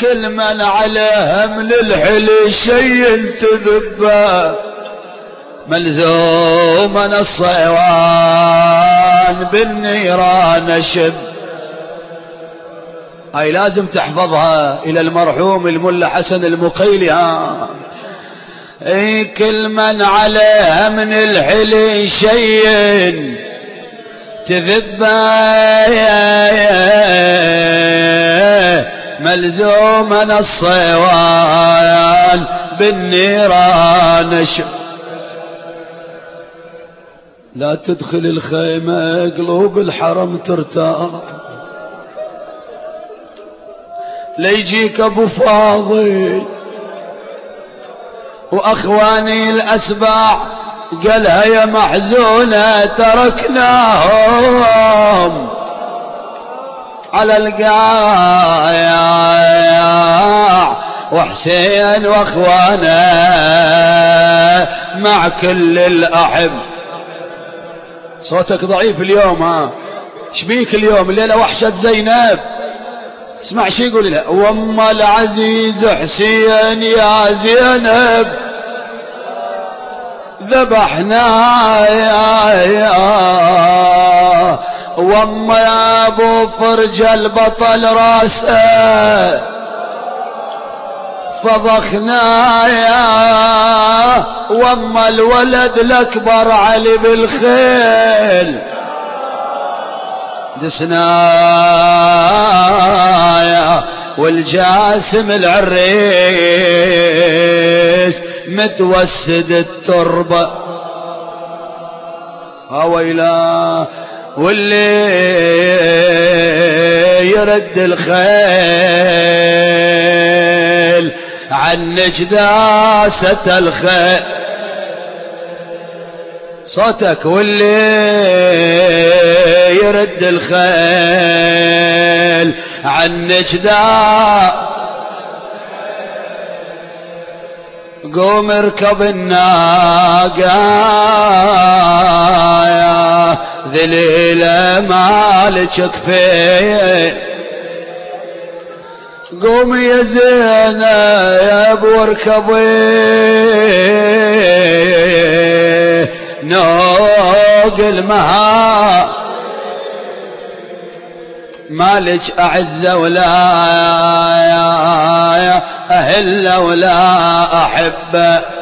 كل من عليها من الحلي شي تذبه ملزوما الصيوان بالنيران شب هاي لازم تحفظها إلى المرحوم الملا حسن المقيلي ها إي كل من عليها من الحلي شيء تذبه ملزوما الصيوان بالنيران لا تدخل الخيمة قلوب الحرم ترتاح ليجيك أبو فاضل. وأخواني الأسباع قالها يا محزونة تركناهم. على القايع. وحسين وأخوانه مع كل الأحب. صوتك ضعيف اليوم ها؟ شبيك اليوم؟ الليلة وحشة زينب. اسمع شي يقول لها وأم العزيز حسين يا زينب ذبحنا يا يا وام يا ابو فرج البطل راسه فضخنا يا وأما الولد الأكبر علي بالخيل. دسنا يا والجاسم العريس متوسد التربة. هويلا واللي يرد الخيل عن نجداسة الخيل. صوتك واللي يرد الخيل عن نجدا قوم اركب الناقة. ذليلة مالك كفية. قوم يا زينب واركبي نوق المها. مالك أعز ولا أهل ولا أحبه.